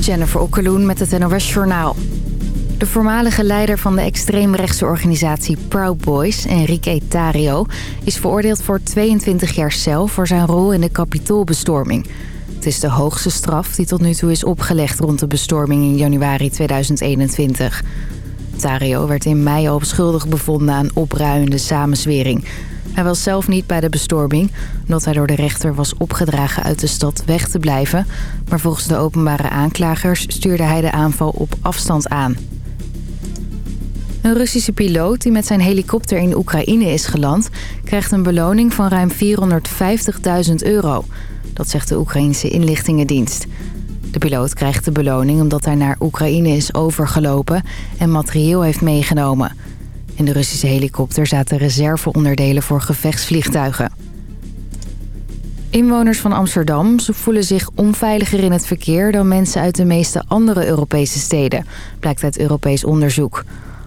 Jennifer Okkeloen met het NOS Journaal. De voormalige leider van de extreemrechtse organisatie Proud Boys, Enrique Tario... is veroordeeld voor 22 jaar cel voor zijn rol in de kapitoolbestorming. Het is de hoogste straf die tot nu toe is opgelegd rond de bestorming in januari 2021. Tario werd in mei al schuldig bevonden aan opruiende samenzwering... Hij was zelf niet bij de bestorming, omdat hij door de rechter was opgedragen uit de stad weg te blijven. Maar volgens de openbare aanklagers stuurde hij de aanval op afstand aan. Een Russische piloot die met zijn helikopter in Oekraïne is geland... krijgt een beloning van ruim 450.000 euro. Dat zegt de Oekraïnse inlichtingendienst. De piloot krijgt de beloning omdat hij naar Oekraïne is overgelopen... en materieel heeft meegenomen... In de Russische helikopter zaten reserveonderdelen voor gevechtsvliegtuigen. Inwoners van Amsterdam voelen zich onveiliger in het verkeer... dan mensen uit de meeste andere Europese steden, blijkt uit Europees onderzoek.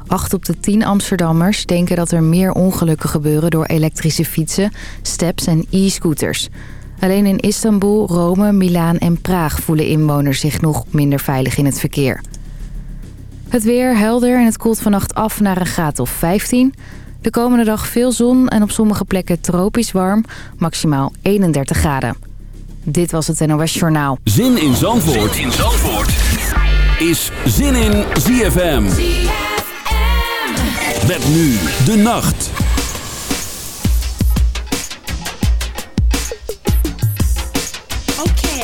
Acht op de tien Amsterdammers denken dat er meer ongelukken gebeuren... door elektrische fietsen, steps en e-scooters. Alleen in Istanbul, Rome, Milaan en Praag voelen inwoners zich nog minder veilig in het verkeer. Het weer helder en het koelt vannacht af naar een graad of 15. De komende dag veel zon en op sommige plekken tropisch warm, maximaal 31 graden. Dit was het NOS Journaal. Zin in Zandvoort, zin in Zandvoort. is Zin in ZFM. ZFM. Met nu de nacht.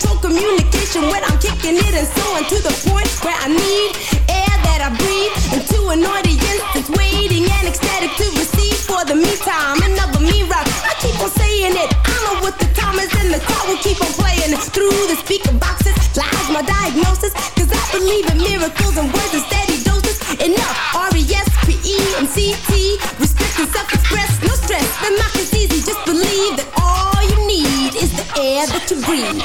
control communication when I'm kicking it and so on to the point where I need air that I breathe into an audience that's waiting and ecstatic to receive. For the meantime, another me rock. I keep on saying it. I know what the time is, and the crowd will keep on playing through the speaker boxes. Lies my diagnosis, cause I believe in miracles and words and steady doses. Enough, R-E-S-P-E-M-C-T. Respect and self-express, no stress. The knock is easy, just believe that all you need is the air that you breathe.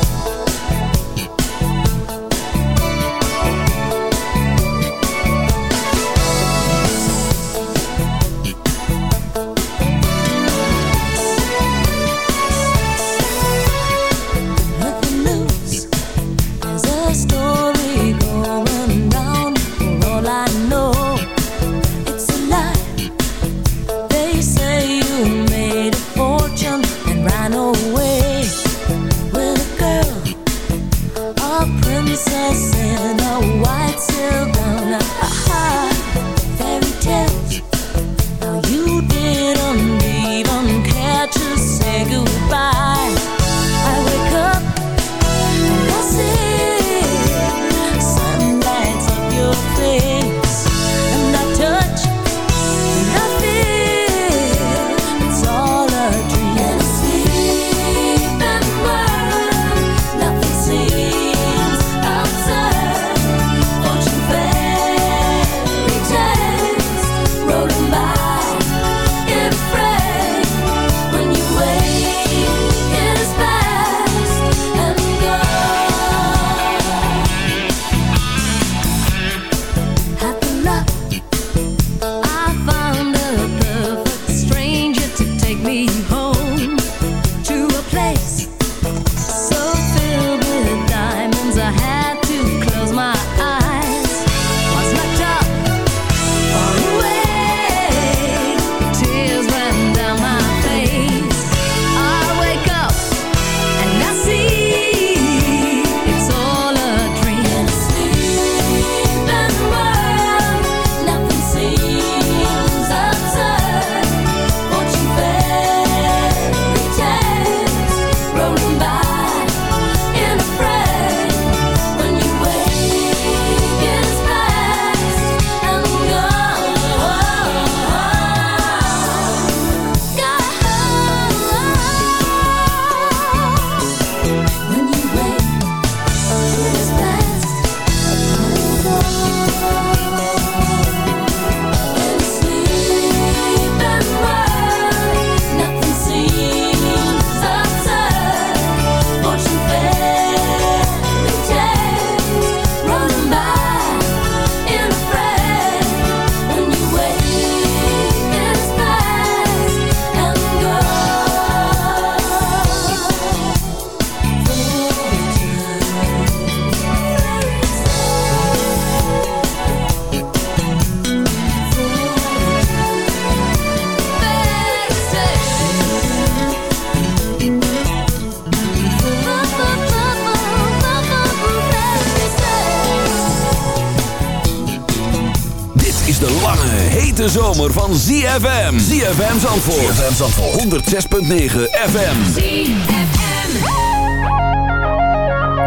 ZFM. ZFM Zandvoort. ZFM Zandvoort. 106.9 FM. ZFM.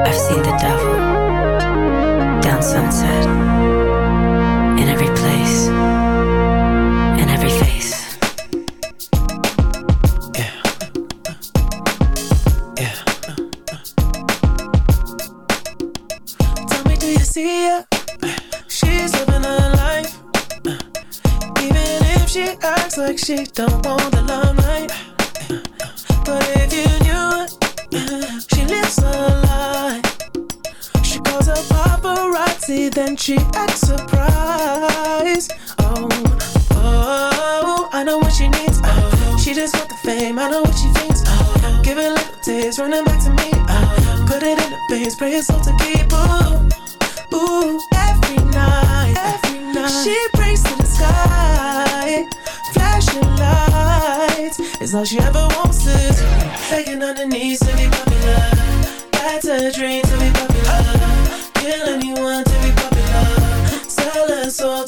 I've seen the devil. Down sunset. What she needs. Oh, she just want the fame, I know what she thinks. Oh, give it little taste, running back to me. Oh, put it in the face, pray it's all to keep. Ooh, ooh, every night, every night. She prays to the sky, flashing lights. It's all she ever wants is begging on her knees to be popular. That's a dream to be popular. Kill anyone to be popular. Sell her soul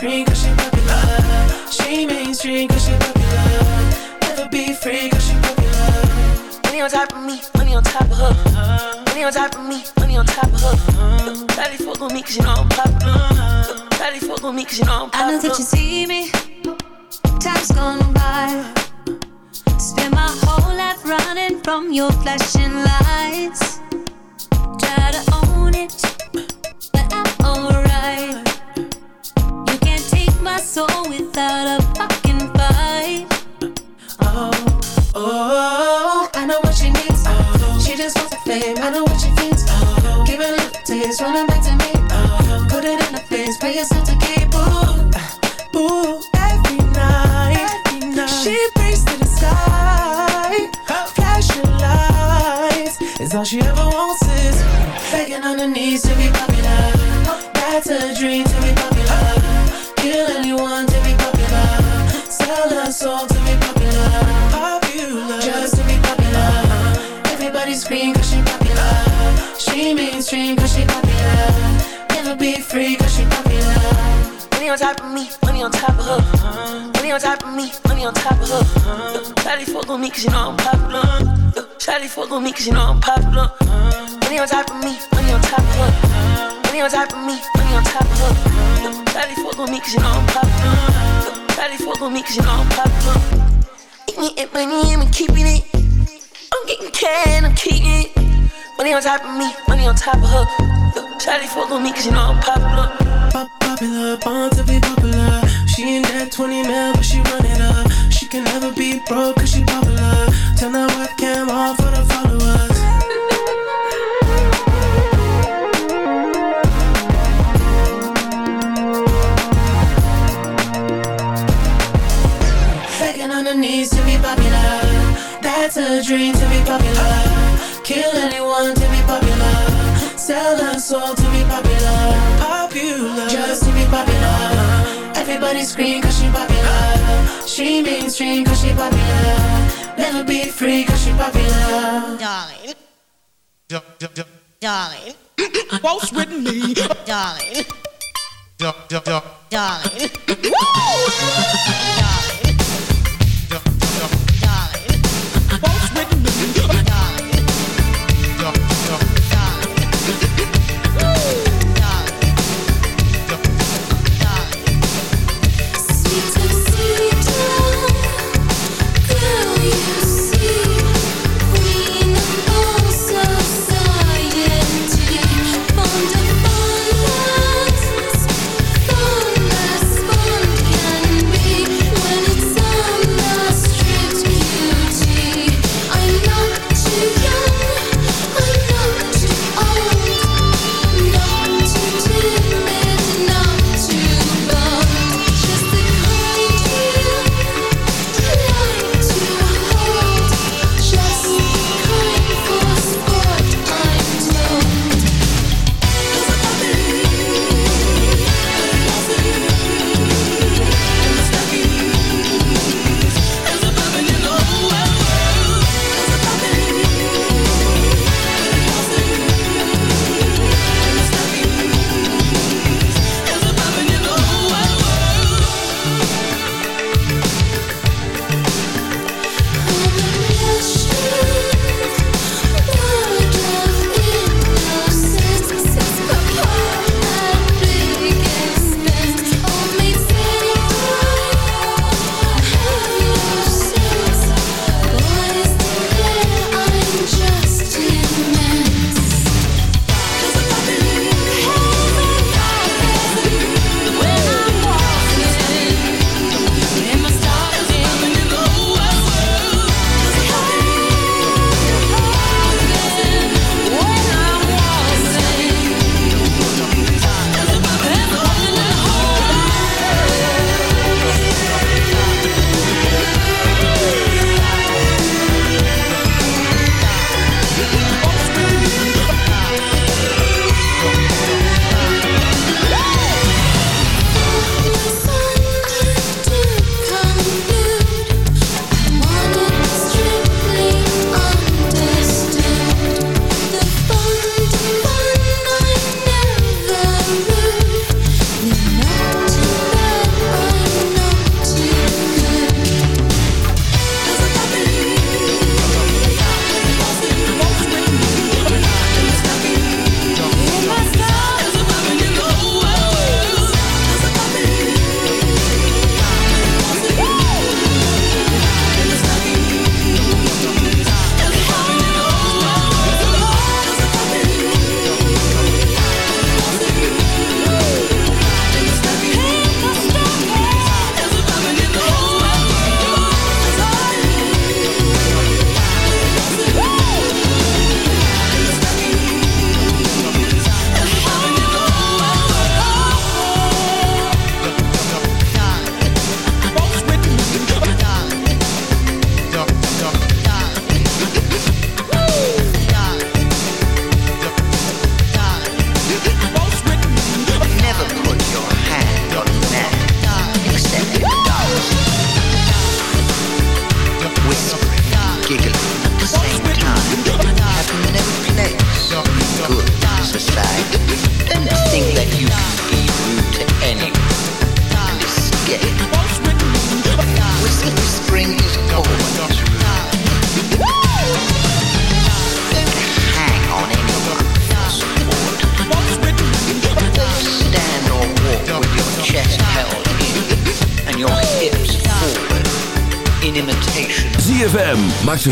Everybody scream cause she popular. She mainstream cause she popular. Never be free cause she popular. Money on top of me, money on top of her. Money on top of me, money on top of her. Daddy fuck on me cause you know I'm popular. Daddy fuck on me cause you know I'm popular. I know that you see me. Time's gone by. Spend my whole life running from your flashing lights. Try to own it, but I'm alright soul without a fucking fight. Oh, oh, I know what she needs. Oh, she just wants a fame. I know what she thinks. Oh, giving up a taste, running back to me. Oh, put it in the face, pay yourself to keep. Boo, boo, every night. Every night. She prays to the side. Flashing lights is all she ever wants is begging on her knees to be popular. That's a dream to be popular. To be popular. Sell soul to be popular. Popular, just to be popular. Cause she popular. She she popular. Never be she popular. Money on top of me, money on top of her. Money on top of me, money on top of her. You know I'm popular. Shawty fuck me cause you know I'm popular. Money on top of me, money on top of her. Money on top of me, money on top of her. Uh, Shawty fuck on me cause you know I'm popular. Uh, Shawty fuck on me cause you know I'm popular. Eating it, money, I'm keeping it. I'm getting can, I'm keeping it. Money on top of me, money on top of her. Uh, Shawty fuck on me cause you know I'm popular. Pop popular, born to be popular. She ain't that 20 mil, but she run it up. She can never be broke cause she popular. Turn that webcam off soul to be popular. Popular, just to be popular. Everybody scream cause she popular. She mainstream cause she popular. Never be free cause she popular. Darling, Jump, jump, jump, darling, waltz with me. darling, darling, jump,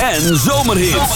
En zomerhits.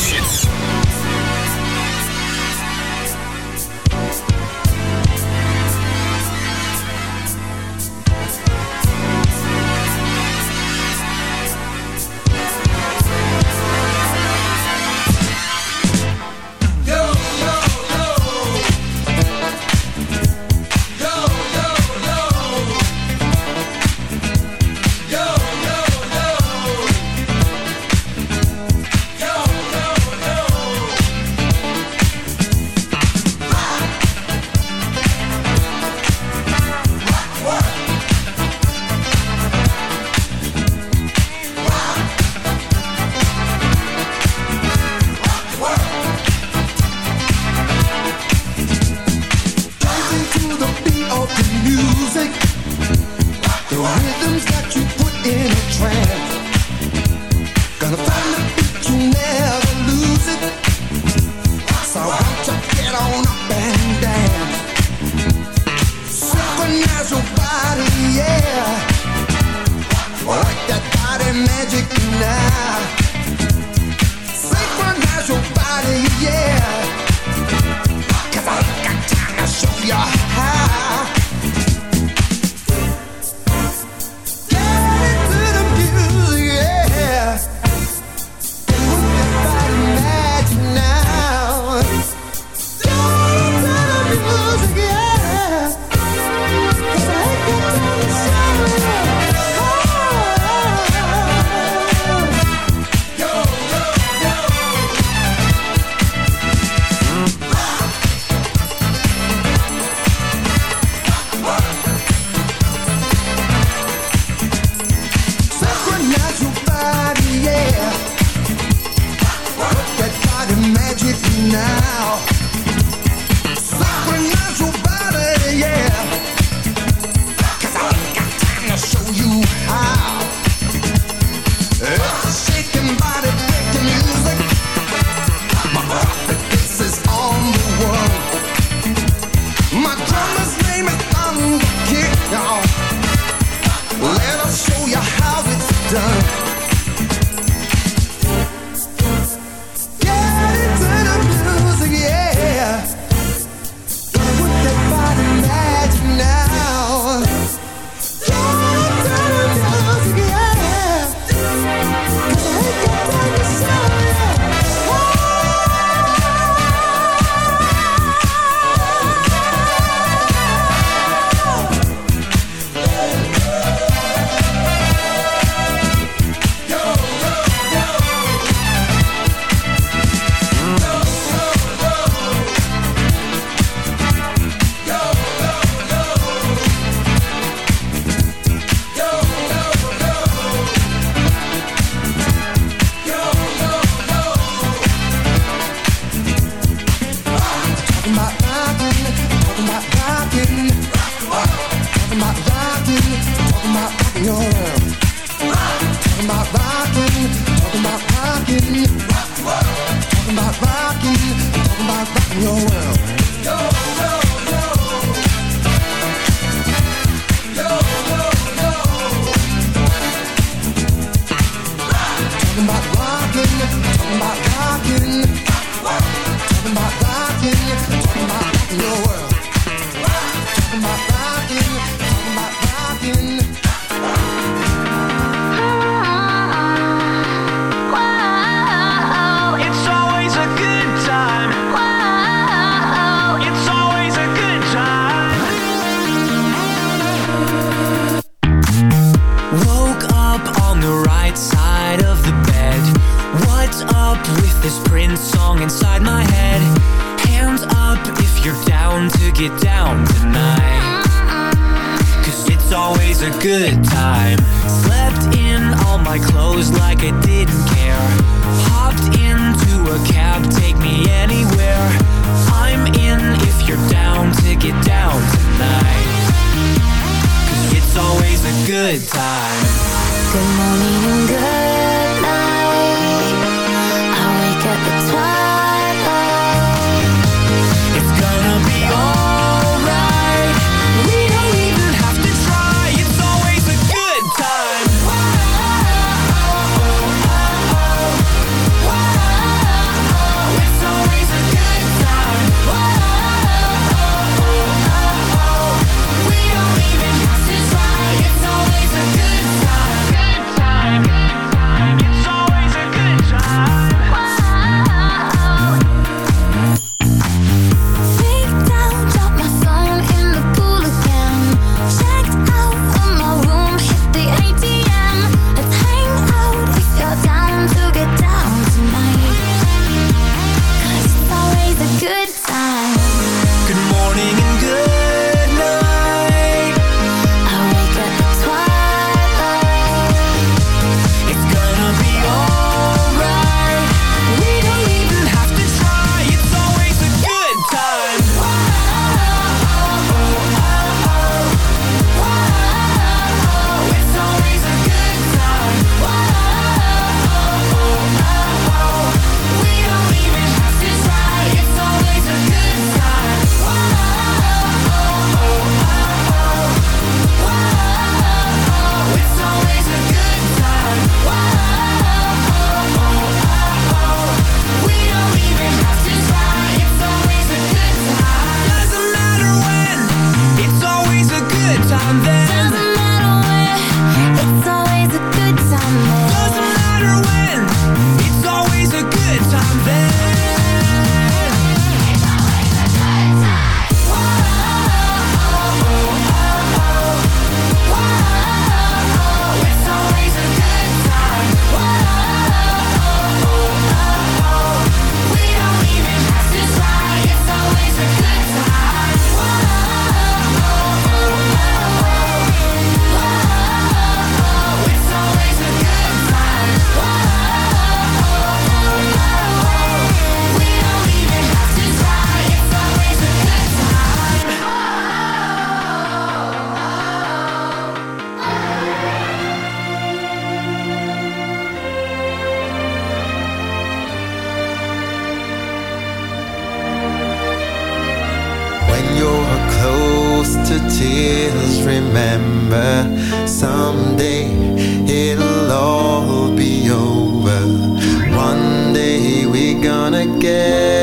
quer.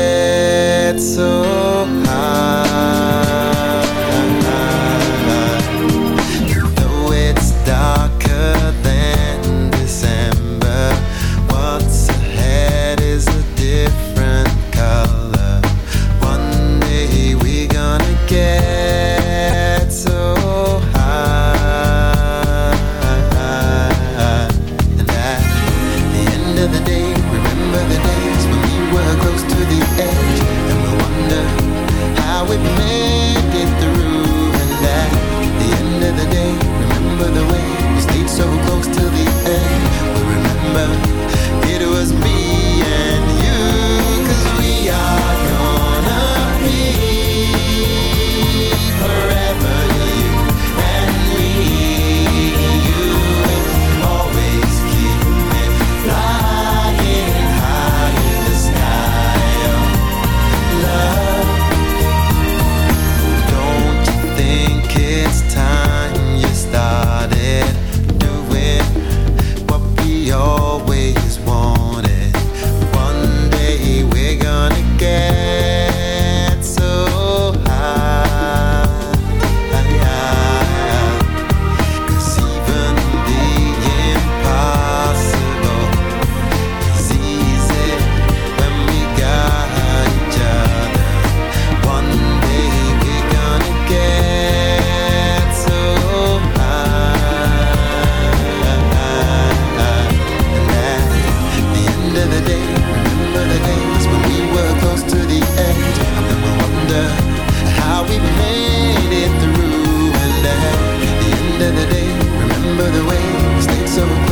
so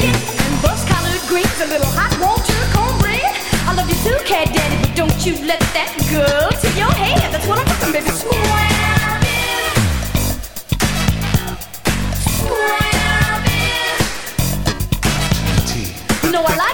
tea and rose-colored greens, a little hot water, cornbread. I love you too, cat daddy, but don't you let that go to your head. That's what I'm talking, baby. Swabbing, swabbing. Tea. You know I like.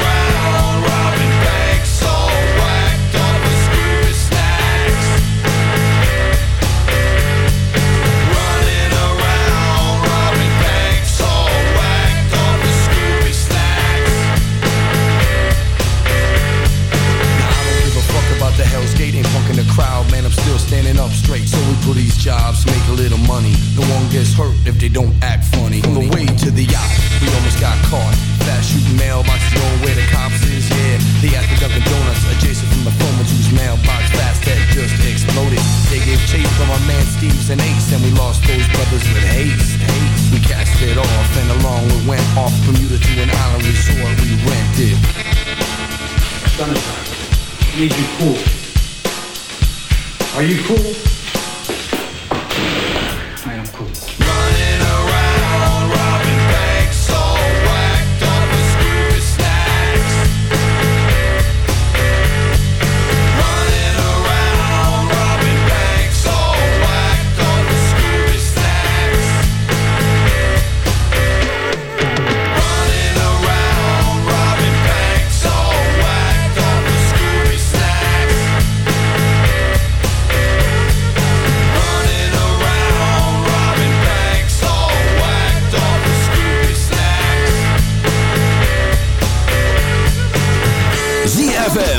Still standing up straight. So we put these jobs, make a little money. No one gets hurt if they don't act funny. On the way to the yacht, we almost got caught. Fast shooting mailboxes, knowing where the cops is, yeah. They at the Dunkin' Donuts, adjacent from the phone whose mailbox fast had just exploded. They gave chase from our man Steve's and Ace, and we lost those brothers with haste. haste. We cast it off, and along we went off from Bermuda to an island resort we rented. Sunshine, need you cool. Are you cool?